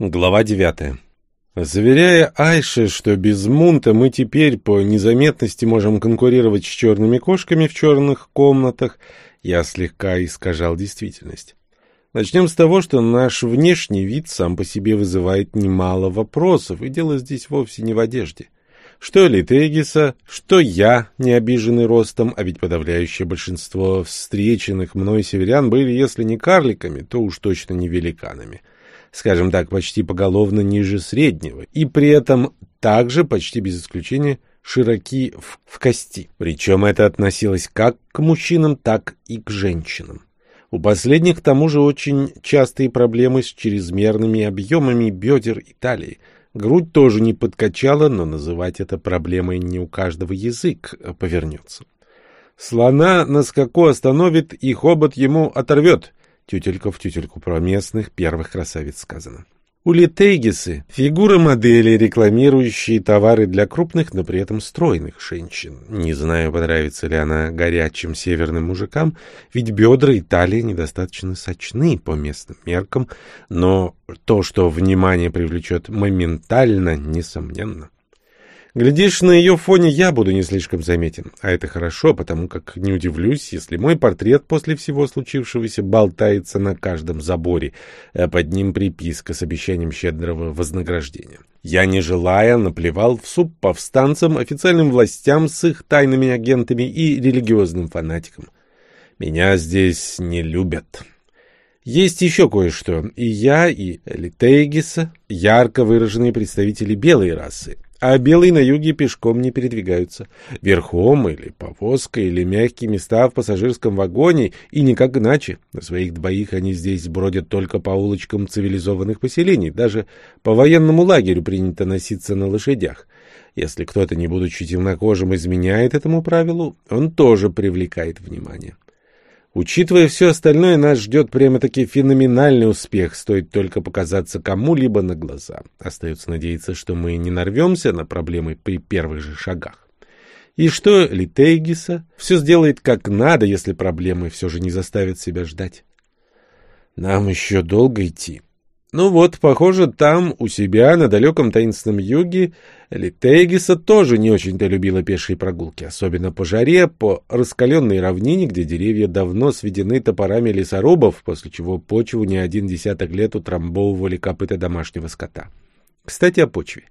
Глава девятая. Заверяя Айше, что без Мунта мы теперь по незаметности можем конкурировать с черными кошками в черных комнатах, я слегка искажал действительность. Начнем с того, что наш внешний вид сам по себе вызывает немало вопросов, и дело здесь вовсе не в одежде. Что Литегиса, что я, не обиженный ростом, а ведь подавляющее большинство встреченных мной северян были, если не карликами, то уж точно не великанами — скажем так, почти поголовно ниже среднего, и при этом также, почти без исключения, широки в, в кости. Причем это относилось как к мужчинам, так и к женщинам. У последних, к тому же, очень частые проблемы с чрезмерными объемами бедер и талии. Грудь тоже не подкачала, но называть это проблемой не у каждого язык повернется. Слона на скаку остановит и хобот ему оторвет — Тютелька в тютельку про местных первых красавиц сказано. У Литейгисы фигуры модели, рекламирующие товары для крупных, но при этом стройных женщин. Не знаю, понравится ли она горячим северным мужикам, ведь бедра и талия недостаточно сочны по местным меркам, но то, что внимание привлечет моментально, несомненно. Глядишь, на ее фоне я буду не слишком заметен. А это хорошо, потому как не удивлюсь, если мой портрет после всего случившегося болтается на каждом заборе, а под ним приписка с обещанием щедрого вознаграждения. Я, не желая, наплевал в суп повстанцам, официальным властям с их тайными агентами и религиозным фанатикам. Меня здесь не любят. Есть еще кое-что. И я, и Элитейгиса — ярко выраженные представители белой расы а белые на юге пешком не передвигаются. Верхом или повозкой, или мягкие места в пассажирском вагоне, и никак иначе. На своих двоих они здесь бродят только по улочкам цивилизованных поселений. Даже по военному лагерю принято носиться на лошадях. Если кто-то, не будучи темнокожим, изменяет этому правилу, он тоже привлекает внимание. Учитывая все остальное, нас ждет прямо-таки феноменальный успех, стоит только показаться кому-либо на глаза. Остается надеяться, что мы не нарвемся на проблемы при первых же шагах. И что Литейгиса все сделает как надо, если проблемы все же не заставят себя ждать. Нам еще долго идти. Ну вот, похоже, там, у себя, на далеком таинственном юге, Литейгиса тоже не очень-то любила пешие прогулки, особенно по жаре, по раскаленной равнине, где деревья давно сведены топорами лесорубов, после чего почву не один десяток лет утрамбовывали копыта домашнего скота. Кстати, о почве.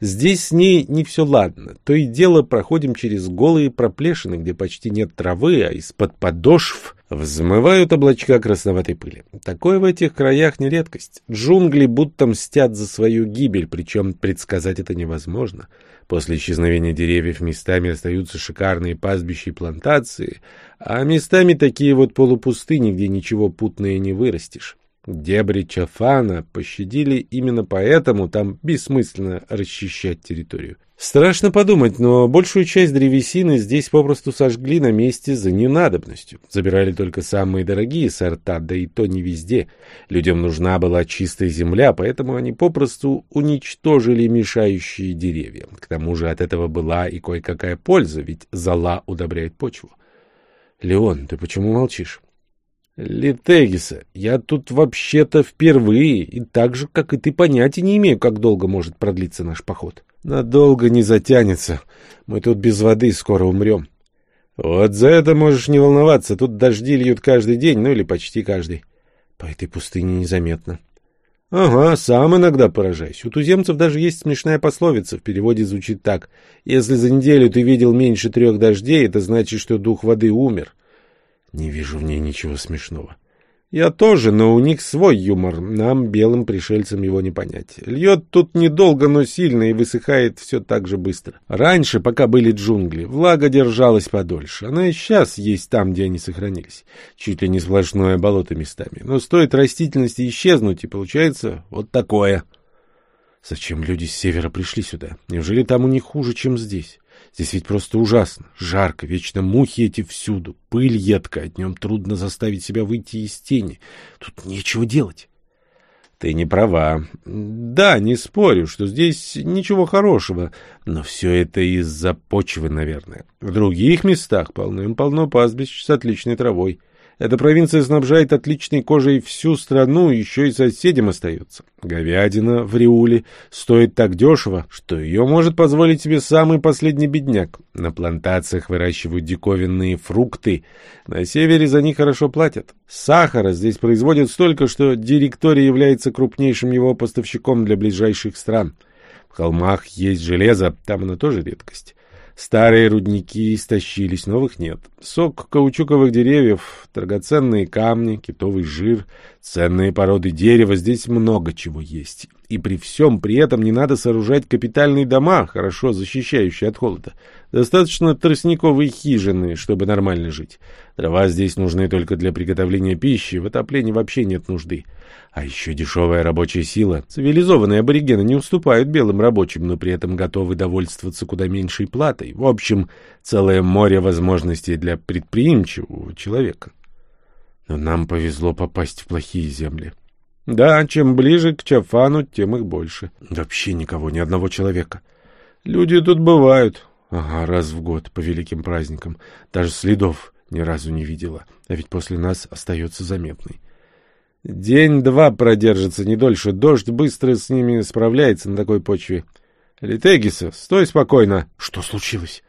Здесь с ней не все ладно. То и дело проходим через голые проплешины, где почти нет травы, а из-под подошв взмывают облачка красноватой пыли. Такое в этих краях не редкость. Джунгли будто мстят за свою гибель, причем предсказать это невозможно. После исчезновения деревьев местами остаются шикарные пастбища и плантации, а местами такие вот полупустыни, где ничего путное не вырастешь. Дебри Чафана пощадили именно поэтому, там бессмысленно расчищать территорию. Страшно подумать, но большую часть древесины здесь попросту сожгли на месте за ненадобностью. Забирали только самые дорогие сорта, да и то не везде. Людям нужна была чистая земля, поэтому они попросту уничтожили мешающие деревья. К тому же от этого была и кое-какая польза, ведь зола удобряет почву. — Леон, ты почему молчишь? Литегиса, я тут вообще-то впервые, и так же, как и ты, понятия не имею, как долго может продлиться наш поход. Надолго не затянется. Мы тут без воды скоро умрем. Вот за это можешь не волноваться. Тут дожди льют каждый день, ну или почти каждый. По этой пустыне незаметно. Ага, сам иногда поражаюсь. У туземцев даже есть смешная пословица, в переводе звучит так. Если за неделю ты видел меньше трех дождей, это значит, что дух воды умер. Не вижу в ней ничего смешного. Я тоже, но у них свой юмор. Нам, белым пришельцам, его не понять. Льет тут недолго, но сильно и высыхает все так же быстро. Раньше, пока были джунгли, влага держалась подольше. Она и сейчас есть там, где они сохранились. Чуть ли не сплошное болото местами. Но стоит растительности исчезнуть, и получается вот такое. Зачем люди с севера пришли сюда? Неужели там у них хуже, чем здесь? Здесь ведь просто ужасно. Жарко, вечно мухи эти всюду, пыль едкая, днем трудно заставить себя выйти из тени. Тут нечего делать. Ты не права. Да, не спорю, что здесь ничего хорошего, но все это из-за почвы, наверное. В других местах полным-полно пастбищ с отличной травой. Эта провинция снабжает отличной кожей всю страну, еще и соседям остается. Говядина в Риуле стоит так дешево, что ее может позволить себе самый последний бедняк. На плантациях выращивают диковинные фрукты. На севере за них хорошо платят. Сахара здесь производят столько, что директория является крупнейшим его поставщиком для ближайших стран. В холмах есть железо, там оно тоже редкость. Старые рудники истощились, новых нет. Сок каучуковых деревьев, драгоценные камни, китовый жир, ценные породы дерева, здесь много чего есть. И при всем при этом не надо сооружать капитальные дома, хорошо защищающие от холода. Достаточно тростниковой хижины, чтобы нормально жить. Дрова здесь нужны только для приготовления пищи, в отоплении вообще нет нужды. А еще дешевая рабочая сила. Цивилизованные аборигены не уступают белым рабочим, но при этом готовы довольствоваться куда меньшей платой. В общем, целое море возможностей для предприимчивого человека. Но нам повезло попасть в плохие земли. Да, чем ближе к Чафану, тем их больше. Вообще никого, ни одного человека. Люди тут бывают. Ага, раз в год, по великим праздникам. Даже следов ни разу не видела. А ведь после нас остается заметный. День-два продержится, не дольше. Дождь быстро с ними справляется на такой почве. Литегиса, стой спокойно. Что случилось?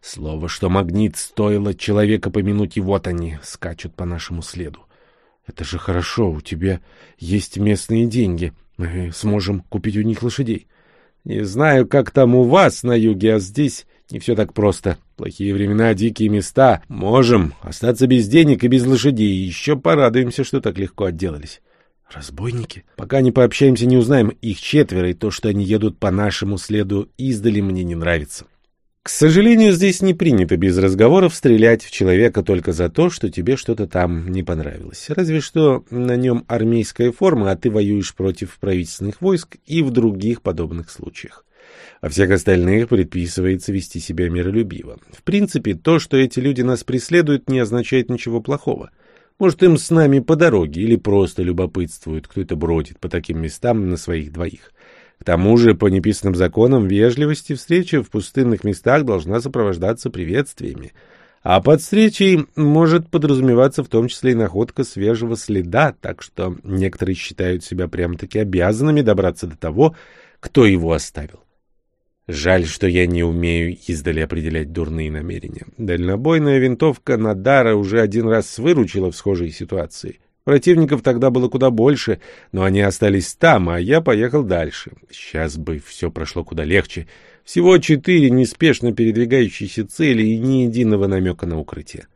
Слово, что магнит стоило человека помянуть, и вот они скачут по нашему следу. Это же хорошо, у тебя есть местные деньги. Мы сможем купить у них лошадей. Не знаю, как там у вас на юге, а здесь не все так просто. Плохие времена, дикие места. Можем остаться без денег и без лошадей. Еще порадуемся, что так легко отделались. Разбойники? Пока не пообщаемся, не узнаем. Их четверо, и то, что они едут по нашему следу, издали мне не нравится. К сожалению, здесь не принято без разговоров стрелять в человека только за то, что тебе что-то там не понравилось. Разве что на нем армейская форма, а ты воюешь против правительственных войск и в других подобных случаях. Во всех остальных предписывается вести себя миролюбиво. В принципе, то, что эти люди нас преследуют, не означает ничего плохого. Может, им с нами по дороге или просто любопытствуют, кто это бродит по таким местам на своих двоих. К тому же, по неписанным законам вежливости, встреча в пустынных местах должна сопровождаться приветствиями. А под встречей может подразумеваться в том числе и находка свежего следа, так что некоторые считают себя прямо-таки обязанными добраться до того, кто его оставил. Жаль, что я не умею издали определять дурные намерения. Дальнобойная винтовка Надара уже один раз выручила в схожей ситуации. Противников тогда было куда больше, но они остались там, а я поехал дальше. Сейчас бы все прошло куда легче. Всего четыре неспешно передвигающиеся цели и ни единого намека на укрытие.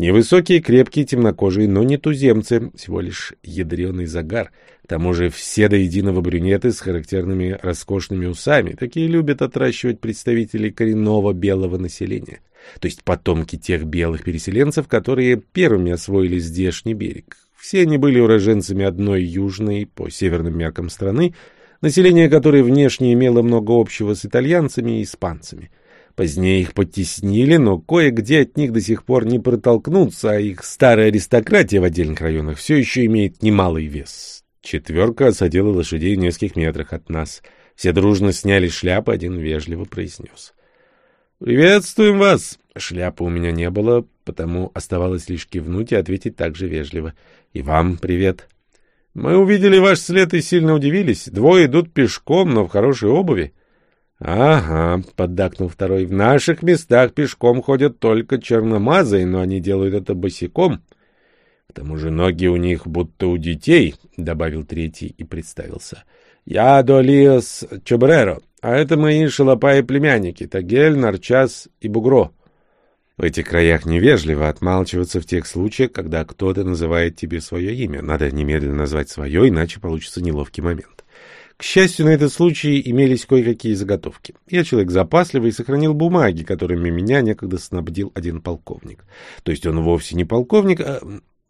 Невысокие, крепкие, темнокожие, но не туземцы, всего лишь ядреный загар. К тому же все до единого брюнеты с характерными роскошными усами. Такие любят отращивать представители коренного белого населения то есть потомки тех белых переселенцев, которые первыми освоили здешний берег. Все они были уроженцами одной южной, по северным меркам страны, население которой внешне имело много общего с итальянцами и испанцами. Позднее их подтеснили, но кое-где от них до сих пор не протолкнуться, а их старая аристократия в отдельных районах все еще имеет немалый вес. Четверка осадила лошадей в нескольких метрах от нас. Все дружно сняли шляпы, один вежливо произнес. «Приветствуем вас!» Шляпы у меня не было, потому оставалось лишь кивнуть и ответить так же вежливо. «И вам привет!» «Мы увидели ваш след и сильно удивились. Двое идут пешком, но в хорошей обуви». «Ага», — поддакнул второй, — «в наших местах пешком ходят только черномазые, но они делают это босиком». «К тому же ноги у них будто у детей», — добавил третий и представился. «Я Долиос Чобреро, а это мои шалопаи-племянники, Тагель, Нарчас и Бугро. В этих краях невежливо отмалчиваться в тех случаях, когда кто-то называет тебе свое имя. Надо немедленно назвать свое, иначе получится неловкий момент. К счастью, на этот случай имелись кое-какие заготовки. Я человек запасливый и сохранил бумаги, которыми меня некогда снабдил один полковник. То есть он вовсе не полковник, а...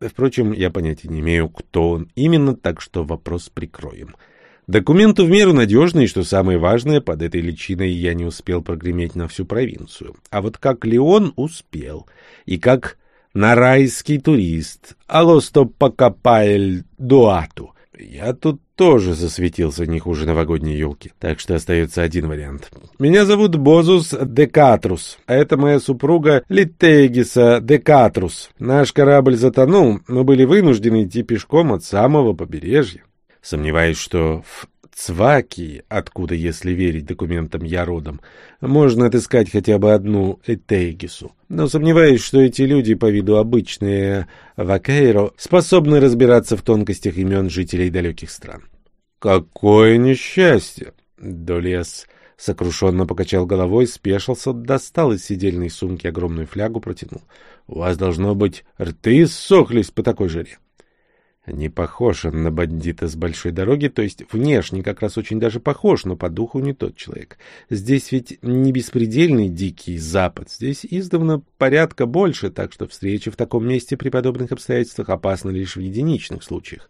Впрочем, я понятия не имею, кто он именно, так что вопрос прикроем. — Документы в меру надежные, что самое важное, под этой личиной я не успел прогреметь на всю провинцию. А вот как Леон успел. И как нарайский турист, алосто покопаэль дуату. Я тут тоже засветился не хуже новогодней елки, так что остается один вариант. Меня зовут Бозус Декатрус, а это моя супруга Литегиса Декатрус. Наш корабль затонул, мы были вынуждены идти пешком от самого побережья. Сомневаюсь, что в Цваки, откуда, если верить документам, я родом, можно отыскать хотя бы одну Этейгису. Но сомневаюсь, что эти люди, по виду обычные вакейро, способны разбираться в тонкостях имен жителей далеких стран. «Какое несчастье!» Долес сокрушенно покачал головой, спешился, достал из сидельной сумки огромную флягу, протянул. «У вас, должно быть, рты ссохлись по такой жаре». Не похож он на бандита с большой дороги, то есть внешне как раз очень даже похож, но по духу не тот человек. Здесь ведь не беспредельный дикий запад, здесь издавна порядка больше, так что встреча в таком месте при подобных обстоятельствах опасна лишь в единичных случаях.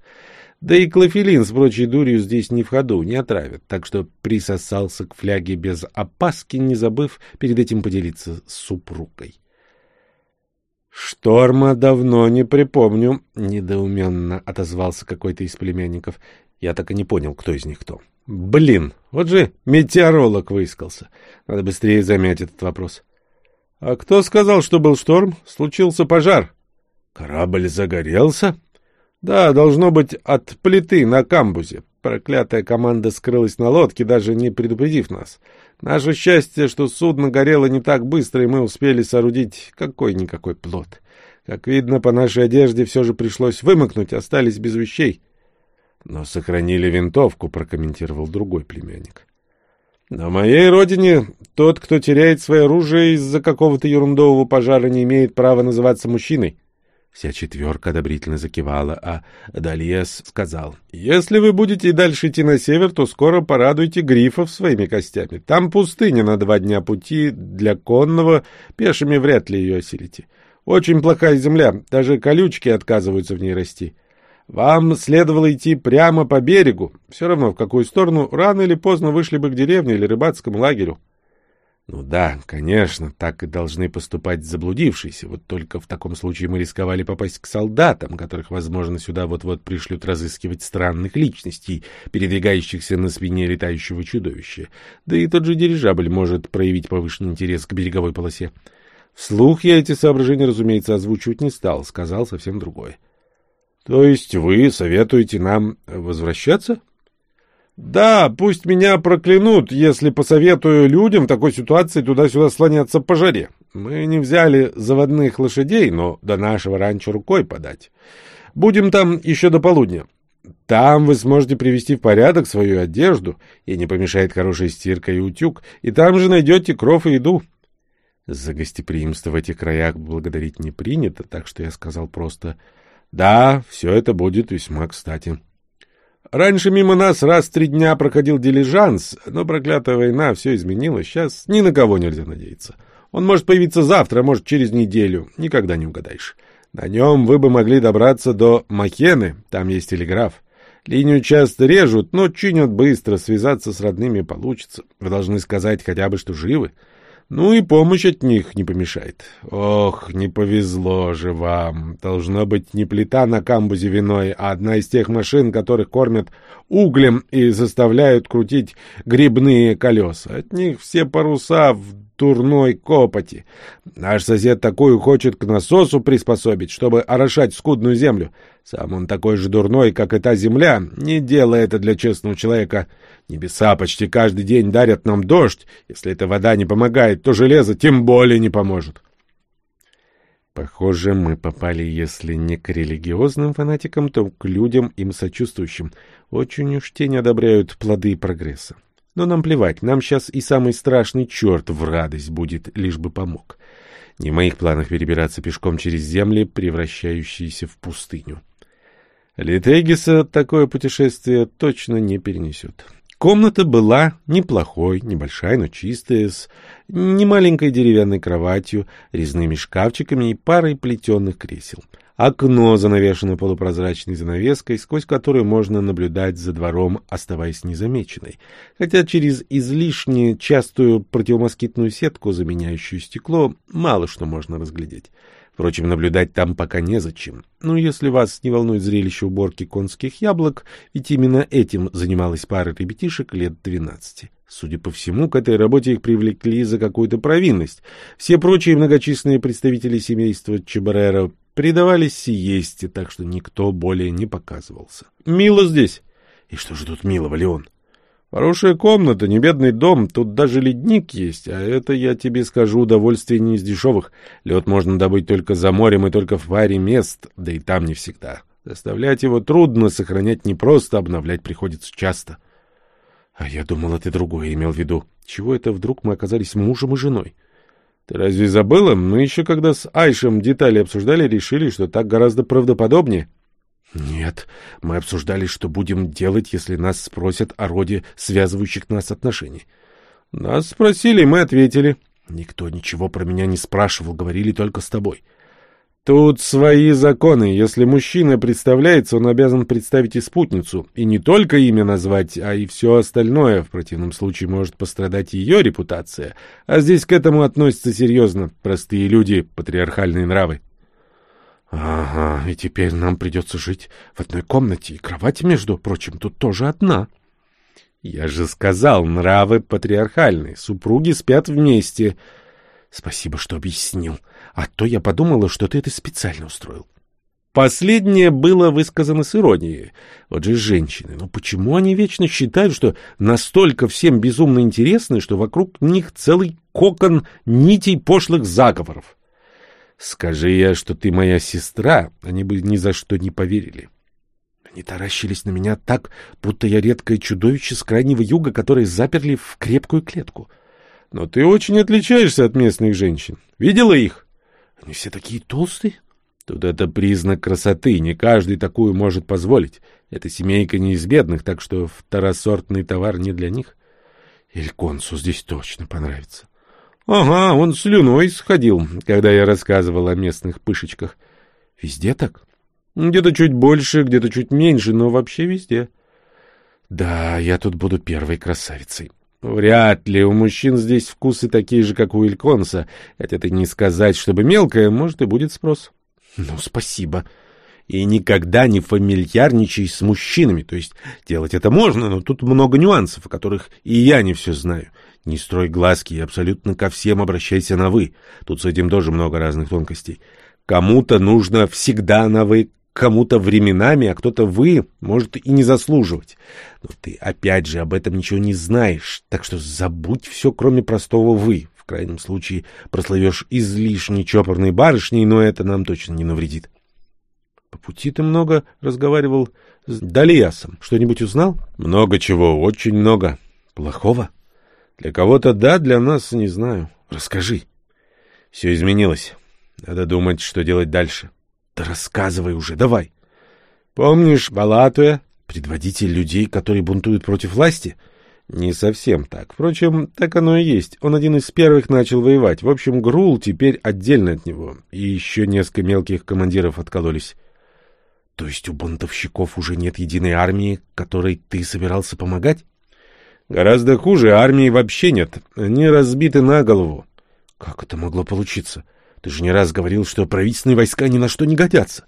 Да и клофелин с прочей дурью здесь не в ходу, не отравят, так что присосался к фляге без опаски, не забыв перед этим поделиться с супругой. «Шторма давно не припомню», — недоуменно отозвался какой-то из племянников. Я так и не понял, кто из них кто. «Блин, вот же метеоролог выискался. Надо быстрее замять этот вопрос». «А кто сказал, что был шторм? Случился пожар». «Корабль загорелся?» «Да, должно быть, от плиты на камбузе. Проклятая команда скрылась на лодке, даже не предупредив нас. Наше счастье, что судно горело не так быстро, и мы успели соорудить какой-никакой плод. Как видно, по нашей одежде все же пришлось вымокнуть, остались без вещей. Но сохранили винтовку, прокомментировал другой племянник. На моей родине тот, кто теряет свое оружие из-за какого-то ерундового пожара, не имеет права называться мужчиной. Вся четверка одобрительно закивала, а Дальес сказал, «Если вы будете и дальше идти на север, то скоро порадуйте грифов своими костями. Там пустыня на два дня пути, для конного пешими вряд ли ее осилите. Очень плохая земля, даже колючки отказываются в ней расти. Вам следовало идти прямо по берегу, все равно в какую сторону, рано или поздно вышли бы к деревне или рыбацкому лагерю. Ну да, конечно, так и должны поступать заблудившиеся. Вот только в таком случае мы рисковали попасть к солдатам, которых, возможно, сюда вот-вот пришлют разыскивать странных личностей, передвигающихся на спине летающего чудовища. Да и тот же дирижабль может проявить повышенный интерес к береговой полосе. Вслух я эти соображения, разумеется, озвучивать не стал, сказал совсем другое. — То есть вы советуете нам возвращаться? Да, пусть меня проклянут, если посоветую людям в такой ситуации туда-сюда слоняться по жаре. Мы не взяли заводных лошадей, но до нашего ранчо рукой подать. Будем там еще до полудня. Там вы сможете привести в порядок свою одежду, и не помешает хорошая стирка и утюг, и там же найдете кров и еду. За гостеприимство в этих краях благодарить не принято, так что я сказал просто «Да, все это будет весьма кстати». Раньше мимо нас раз в три дня проходил дилижанс, но проклятая война все изменила. Сейчас ни на кого нельзя надеяться. Он может появиться завтра, может через неделю. Никогда не угадаешь. На нем вы бы могли добраться до Махены, там есть телеграф. Линию часто режут, но чинят быстро, связаться с родными получится. Вы должны сказать хотя бы, что живы. Ну и помощь от них не помешает. Ох, не повезло же вам. Должно быть не плита на камбузе виной, а одна из тех машин, которых кормят углем и заставляют крутить грибные колеса. От них все паруса в турной копоти. Наш сосед такую хочет к насосу приспособить, чтобы орошать скудную землю. Сам он такой же дурной, как и та земля. Не делай это для честного человека. Небеса почти каждый день дарят нам дождь. Если эта вода не помогает, то железо тем более не поможет. Похоже, мы попали, если не к религиозным фанатикам, то к людям им сочувствующим. Очень уж те не одобряют плоды прогресса. Но нам плевать, нам сейчас и самый страшный черт в радость будет, лишь бы помог. Не в моих планах перебираться пешком через земли, превращающиеся в пустыню. Литегиса такое путешествие точно не перенесет. Комната была неплохой, небольшая, но чистая, с немаленькой деревянной кроватью, резными шкафчиками и парой плетеных кресел. Окно занавешено полупрозрачной занавеской, сквозь которую можно наблюдать за двором, оставаясь незамеченной. Хотя через излишне частую противомоскитную сетку, заменяющую стекло, мало что можно разглядеть. Впрочем, наблюдать там пока незачем. Ну, если вас не волнует зрелище уборки конских яблок, ведь именно этим занималась пара ребятишек лет двенадцати. Судя по всему, к этой работе их привлекли за какую-то провинность. Все прочие многочисленные представители семейства Чебарера предавались сиесте, так что никто более не показывался. «Мило здесь!» «И что же тут милого, Леон?» Хорошая комната, не бедный дом, тут даже ледник есть, а это, я тебе скажу, удовольствие не из дешевых. Лед можно добыть только за морем и только в паре мест, да и там не всегда. Доставлять его трудно, сохранять непросто, обновлять приходится часто. А я думал, ты другое имел в виду. Чего это вдруг мы оказались мужем и женой? Ты разве забыла? Мы еще когда с Айшем детали обсуждали, решили, что так гораздо правдоподобнее. Нет, мы обсуждали, что будем делать, если нас спросят о роде связывающих нас отношений. Нас спросили, мы ответили. Никто ничего про меня не спрашивал, говорили только с тобой. Тут свои законы. Если мужчина представляется, он обязан представить и спутницу. И не только имя назвать, а и все остальное. В противном случае может пострадать ее репутация. А здесь к этому относятся серьезно. Простые люди, патриархальные нравы. Ага, и теперь нам придется жить в одной комнате, и кровать, между прочим, тут тоже одна. Я же сказал, нравы патриархальные, супруги спят вместе. Спасибо, что объяснил, а то я подумала, что ты это специально устроил. Последнее было высказано с иронией. Вот же женщины, ну почему они вечно считают, что настолько всем безумно интересны, что вокруг них целый кокон нитей пошлых заговоров? Скажи я, что ты моя сестра, они бы ни за что не поверили. Они таращились на меня так, будто я редкое чудовище с крайнего юга, которое заперли в крепкую клетку. Но ты очень отличаешься от местных женщин. Видела их? Они все такие толстые. Тут это признак красоты, не каждый такую может позволить. Эта семейка не из бедных, так что второсортный товар не для них. Ильконсу здесь точно понравится. Ага, он слюной сходил, когда я рассказывал о местных пышечках. Везде так? Где-то чуть больше, где-то чуть меньше, но вообще везде. Да, я тут буду первой красавицей. Вряд ли у мужчин здесь вкусы такие же, как у Ильконса. Хотя это не сказать, чтобы мелкое, может, и будет спрос. Ну, спасибо. И никогда не фамильярничай с мужчинами. То есть делать это можно, но тут много нюансов, о которых и я не все знаю. Не строй глазки и абсолютно ко всем обращайся на «вы». Тут с этим тоже много разных тонкостей. Кому-то нужно всегда на «вы», кому-то временами, а кто-то «вы» может и не заслуживать. Но ты опять же об этом ничего не знаешь, так что забудь все, кроме простого «вы». В крайнем случае прословешь излишне чопорной барышней, но это нам точно не навредит. По пути ты много разговаривал с Далиасом. Что-нибудь узнал? Много чего, очень много. Плохого? Для кого-то да, для нас не знаю. Расскажи. Все изменилось. Надо думать, что делать дальше. Да рассказывай уже, давай. Помнишь Балатуя, предводитель людей, которые бунтуют против власти? Не совсем так. Впрочем, так оно и есть. Он один из первых начал воевать. В общем, Грул теперь отдельно от него. И еще несколько мелких командиров откололись. То есть у бунтовщиков уже нет единой армии, которой ты собирался помогать? Гораздо хуже, армии вообще нет. Они разбиты на голову. Как это могло получиться? Ты же не раз говорил, что правительственные войска ни на что не годятся.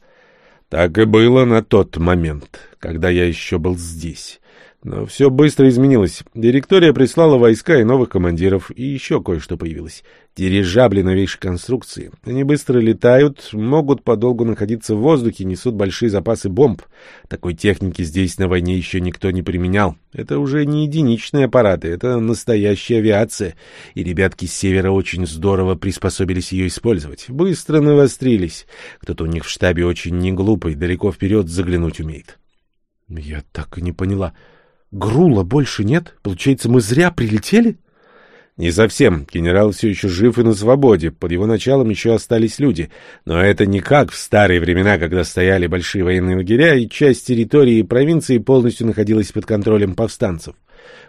Так и было на тот момент, когда я еще был здесь. Но все быстро изменилось. Директория прислала войска и новых командиров, и еще кое-что появилось. Дирижабли новейшей конструкции. Они быстро летают, могут подолгу находиться в воздухе, несут большие запасы бомб. Такой техники здесь на войне еще никто не применял. Это уже не единичные аппараты, это настоящая авиация. И ребятки с севера очень здорово приспособились ее использовать. Быстро навострились. Кто-то у них в штабе очень неглупый, далеко вперед заглянуть умеет. Я так и не поняла. Грула больше нет? Получается, мы зря прилетели? Не совсем. Генерал все еще жив и на свободе. Под его началом еще остались люди. Но это не как в старые времена, когда стояли большие военные лагеря, и часть территории и провинции полностью находилась под контролем повстанцев.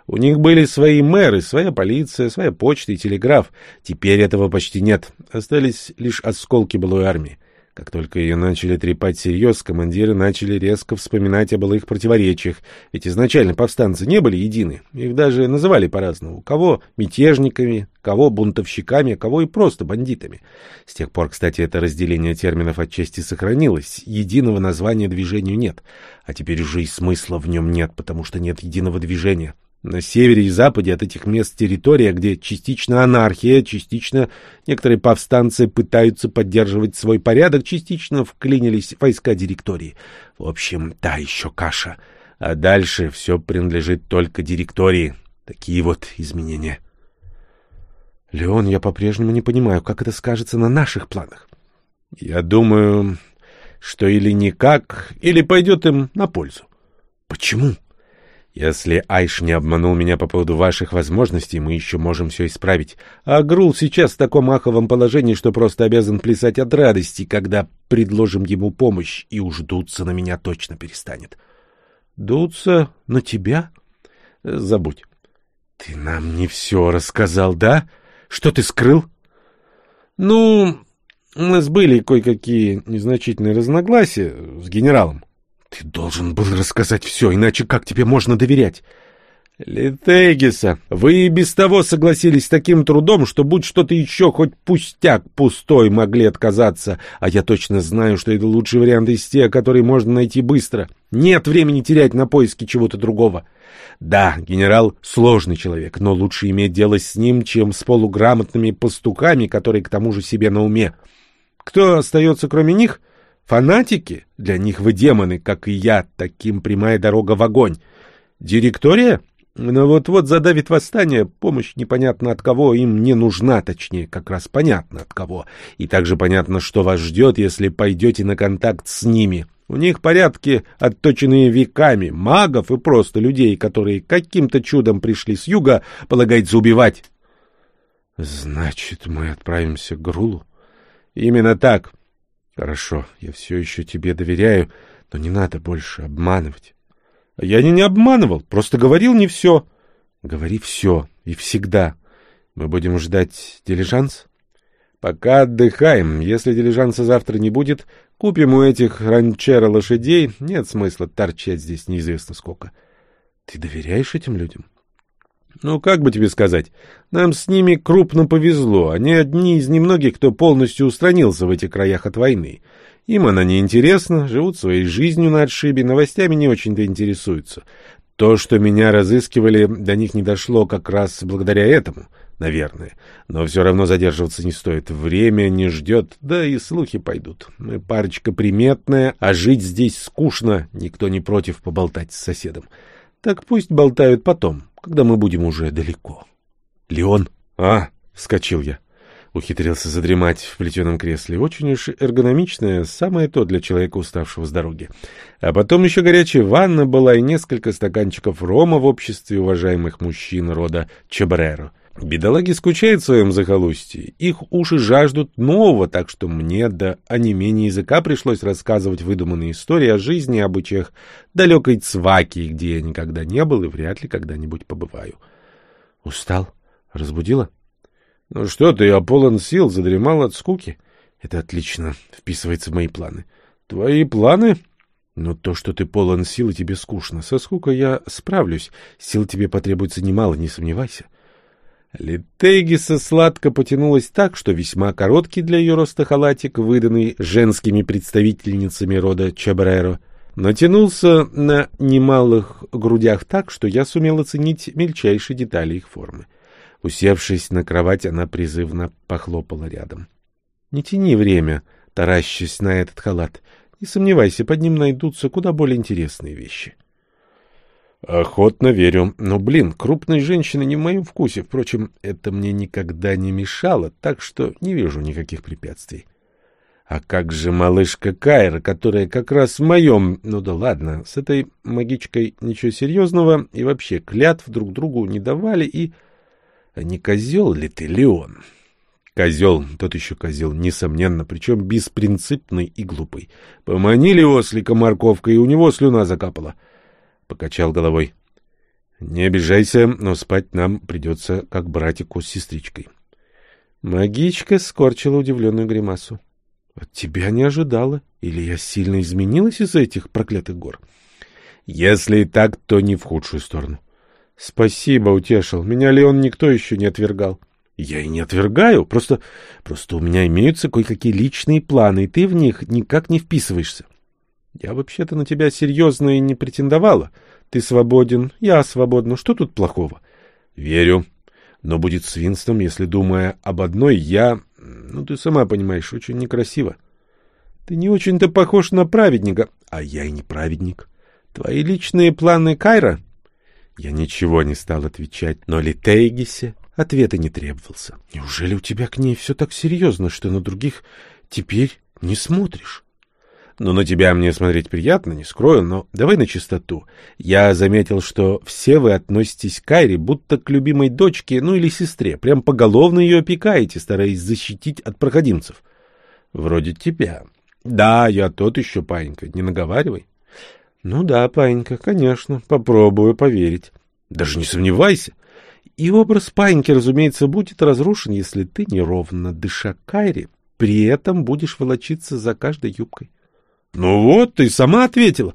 У них были свои мэры, своя полиция, своя почта и телеграф. Теперь этого почти нет. Остались лишь осколки былой армии. Как только ее начали трепать всерьез, командиры начали резко вспоминать о былых противоречиях, ведь изначально повстанцы не были едины, их даже называли по-разному. Кого мятежниками, кого бунтовщиками, а кого и просто бандитами. С тех пор, кстати, это разделение терминов отчасти сохранилось, единого названия движению нет, а теперь уже и смысла в нем нет, потому что нет единого движения. На севере и западе от этих мест территория, где частично анархия, частично некоторые повстанцы пытаются поддерживать свой порядок, частично вклинились войска директории. В общем, та еще каша. А дальше все принадлежит только директории. Такие вот изменения. Леон, я по-прежнему не понимаю, как это скажется на наших планах. Я думаю, что или никак, или пойдет им на пользу. Почему? Если Айш не обманул меня по поводу ваших возможностей, мы еще можем все исправить. А Грул сейчас в таком аховом положении, что просто обязан плясать от радости, когда предложим ему помощь, и уж дуться на меня точно перестанет. Дуться на тебя? Забудь. Ты нам не все рассказал, да? Что ты скрыл? Ну, у нас были кое-какие незначительные разногласия с генералом. Ты должен был рассказать все, иначе как тебе можно доверять? Литегиса, вы и без того согласились с таким трудом, что будь что-то еще, хоть пустяк пустой, могли отказаться, а я точно знаю, что это лучший вариант из тех, которые можно найти быстро. Нет времени терять на поиски чего-то другого. Да, генерал — сложный человек, но лучше иметь дело с ним, чем с полуграмотными пастуками, которые к тому же себе на уме. Кто остается кроме них — Фанатики? Для них вы демоны, как и я, таким прямая дорога в огонь. Директория? Но вот-вот задавит восстание, помощь непонятно от кого им не нужна, точнее, как раз понятно от кого. И также понятно, что вас ждет, если пойдете на контакт с ними. У них порядки, отточенные веками, магов и просто людей, которые каким-то чудом пришли с юга, полагается убивать. — Значит, мы отправимся к Грулу? — Именно так. — Хорошо, я все еще тебе доверяю, но не надо больше обманывать. Я не, не обманывал, просто говорил не все. Говори все и всегда. Мы будем ждать дилижанс? Пока отдыхаем. Если дилижанса завтра не будет, купим у этих ранчера лошадей. Нет смысла торчать здесь неизвестно сколько. Ты доверяешь этим людям? Ну, как бы тебе сказать, нам с ними крупно повезло. Они одни из немногих, кто полностью устранился в этих краях от войны. Им она не интересна, живут своей жизнью на отшибе, новостями не очень-то интересуются. То, что меня разыскивали, до них не дошло как раз благодаря этому, наверное. Но все равно задерживаться не стоит. Время не ждет, да и слухи пойдут. Мы парочка приметная, а жить здесь скучно, никто не против поболтать с соседом. Так пусть болтают потом, когда мы будем уже далеко. Леон? А, вскочил я. Ухитрился задремать в плетеном кресле. Очень уж эргономичное, самое то для человека, уставшего с дороги. А потом еще горячая ванна была и несколько стаканчиков рома в обществе уважаемых мужчин рода Чабреро. Бедолаги скучают в своем захолустье, их уши жаждут нового, так что мне до онемения языка пришлось рассказывать выдуманные истории о жизни и обычаях далекой Цваки, где я никогда не был и вряд ли когда-нибудь побываю. Устал? Разбудила? Ну что ты, я полон сил, задремал от скуки. Это отлично вписывается в мои планы. Твои планы? Но то, что ты полон сил тебе скучно. Со скукой я справлюсь. Сил тебе потребуется немало, не сомневайся. Литейгиса сладко потянулась так, что весьма короткий для ее роста халатик, выданный женскими представительницами рода Чабреро, натянулся на немалых грудях так, что я сумел оценить мельчайшие детали их формы. Усевшись на кровать, она призывно похлопала рядом. — Не тяни время, таращась на этот халат. Не сомневайся, под ним найдутся куда более интересные вещи. — Охотно верю. Но, блин, крупные женщины не в моем вкусе. Впрочем, это мне никогда не мешало, так что не вижу никаких препятствий. А как же малышка Кайра, которая как раз в моем... Ну да ладно, с этой магичкой ничего серьезного, и вообще клятв друг другу не давали, и... Не козел ли ты, Леон? Козел, тот еще козел, несомненно, причем беспринципный и глупый. Поманили ослика морковкой, и у него слюна закапала. — покачал головой. Не обижайся, но спать нам придется как братику с сестричкой. Магичка скорчила удивленную гримасу. От тебя не ожидала. Или я сильно изменилась из-за этих проклятых гор? Если и так, то не в худшую сторону. Спасибо, утешил. Меня Леон никто еще не отвергал. Я и не отвергаю, просто, просто у меня имеются кое-какие личные планы, и ты в них никак не вписываешься. Я вообще-то на тебя серьезно и не претендовала. Ты свободен, я свободна, что тут плохого? Верю. Но будет свинством, если, думая об одной, я... Ну, ты сама понимаешь, очень некрасиво. Ты не очень-то похож на праведника. А я и не праведник. Твои личные планы Кайра? Я ничего не стал отвечать, но Литейгисе ответа не требовался. Неужели у тебя к ней все так серьезно, что на других теперь не смотришь? Ну, на тебя мне смотреть приятно, не скрою, но давай на чистоту. Я заметил, что все вы относитесь к Кайре будто к любимой дочке, ну или сестре, прям поголовно ее опекаете, стараясь защитить от проходимцев. Вроде тебя. Да, я тот еще, панька, не наговаривай. Ну да, панька, конечно, попробую поверить. Даже не сомневайся. И образ паньки, разумеется, будет разрушен, если ты, неровно дыша Кайре, при этом будешь волочиться за каждой юбкой. Ну вот, ты сама ответила.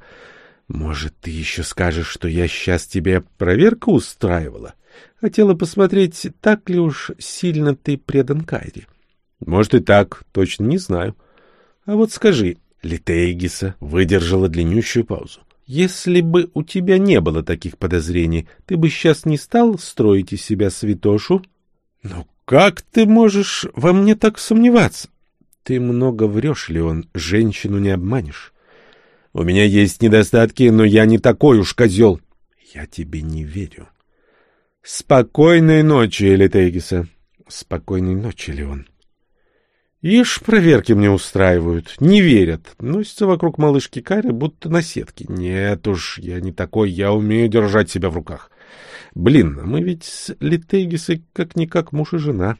Может, ты еще скажешь, что я сейчас тебе проверку устраивала? Хотела посмотреть, так ли уж сильно ты предан Кайре. Может и так, точно не знаю. А вот скажи, Литейгиса выдержала длиннющую паузу. Если бы у тебя не было таких подозрений, ты бы сейчас не стал строить из себя святошу? Ну как ты можешь во мне так сомневаться? Ты много врешь, Леон, женщину не обманешь. У меня есть недостатки, но я не такой уж козел. Я тебе не верю. Спокойной ночи, Элитейгиса. Спокойной ночи, Леон. Ишь, проверки мне устраивают. Не верят. Носятся вокруг малышки Кары, будто на сетке. Нет уж, я не такой, я умею держать себя в руках. Блин, а мы ведь с Литейгисой как-никак муж и жена.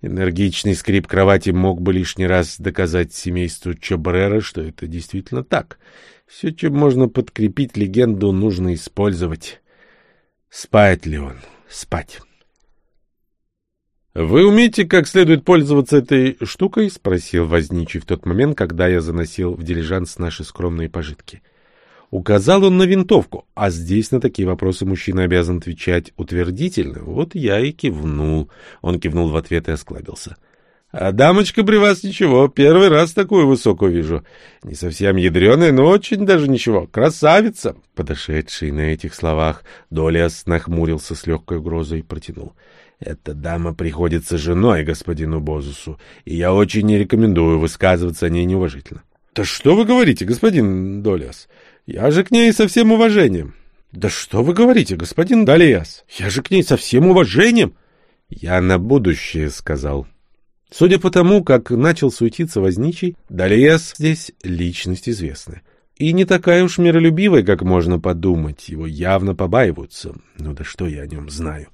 Энергичный скрип кровати мог бы лишний раз доказать семейству Чобрера, что это действительно так. Все, чем можно подкрепить легенду, нужно использовать. Спать ли он? Спать. «Вы умеете как следует пользоваться этой штукой?» — спросил возничий в тот момент, когда я заносил в дилижанс наши скромные пожитки. — Указал он на винтовку, а здесь на такие вопросы мужчина обязан отвечать утвердительно. Вот я и кивнул. Он кивнул в ответ и осклабился. — А дамочка при вас ничего, первый раз такую высокую вижу. Не совсем ядреная, но очень даже ничего. Красавица! Подошедший на этих словах, Долиас нахмурился с легкой угрозой и протянул. — Эта дама приходится женой господину Бозусу, и я очень не рекомендую высказываться о ней неуважительно. — Да что вы говорите, господин Долиас? Я же к ней со всем уважением. Да что вы говорите, господин Далиас? Я же к ней со всем уважением. Я на будущее сказал. Судя по тому, как начал суетиться возничий, Далиас здесь личность известная. И не такая уж миролюбивая, как можно подумать. Его явно побаиваются. Ну да что я о нем знаю?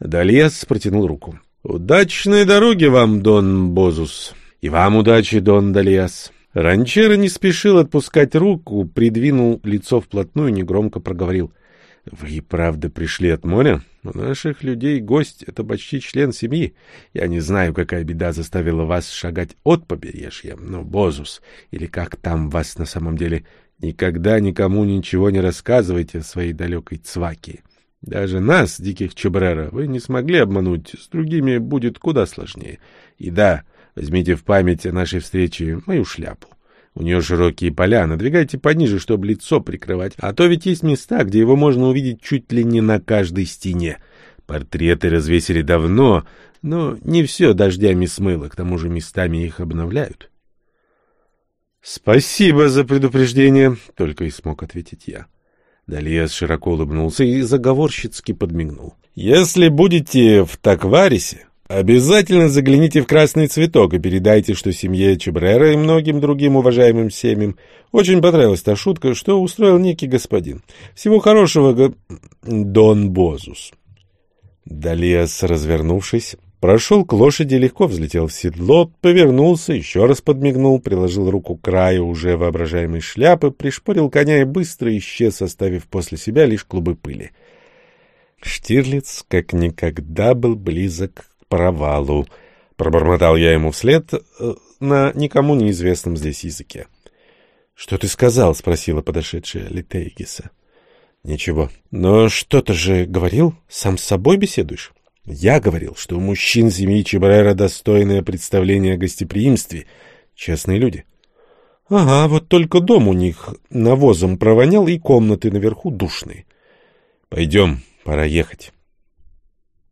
Далиас протянул руку. «Удачной дороги вам, Дон Бозус. И вам удачи, Дон Далиас. Ранчера не спешил отпускать руку, придвинул лицо вплотную и негромко проговорил. — Вы и правда пришли от моря? У наших людей гость — это почти член семьи. Я не знаю, какая беда заставила вас шагать от побережья, но Бозус, или как там вас на самом деле, никогда никому ничего не рассказывайте о своей далекой цваке. Даже нас, диких Чебрера, вы не смогли обмануть, с другими будет куда сложнее. И да, — Возьмите в память о нашей встрече мою шляпу. У нее широкие поля, надвигайте пониже, чтобы лицо прикрывать. А то ведь есть места, где его можно увидеть чуть ли не на каждой стене. Портреты развесили давно, но не все дождями смыло, к тому же местами их обновляют. «Спасибо за предупреждение», — только и смог ответить я. Дальес широко улыбнулся и заговорщицки подмигнул. «Если будете в Такварисе, Обязательно загляните в красный цветок и передайте, что семье Чебрера и многим другим уважаемым семьям очень понравилась та шутка, что устроил некий господин. Всего хорошего, го... Дон Бозус. Далиас, развернувшись, прошел к лошади, легко взлетел в седло, повернулся, еще раз подмигнул, приложил руку к краю уже воображаемой шляпы, пришпорил коня и быстро исчез, оставив после себя лишь клубы пыли. Штирлиц как никогда был близок провалу. Пробормотал я ему вслед э, на никому неизвестном здесь языке. — Что ты сказал? — спросила подошедшая Литейгиса. — Ничего. Но что-то же говорил? Сам с собой беседуешь? Я говорил, что у мужчин семьи Чебрера достойное представление о гостеприимстве. Честные люди. Ага, вот только дом у них навозом провонял, и комнаты наверху душные. Пойдем, пора ехать.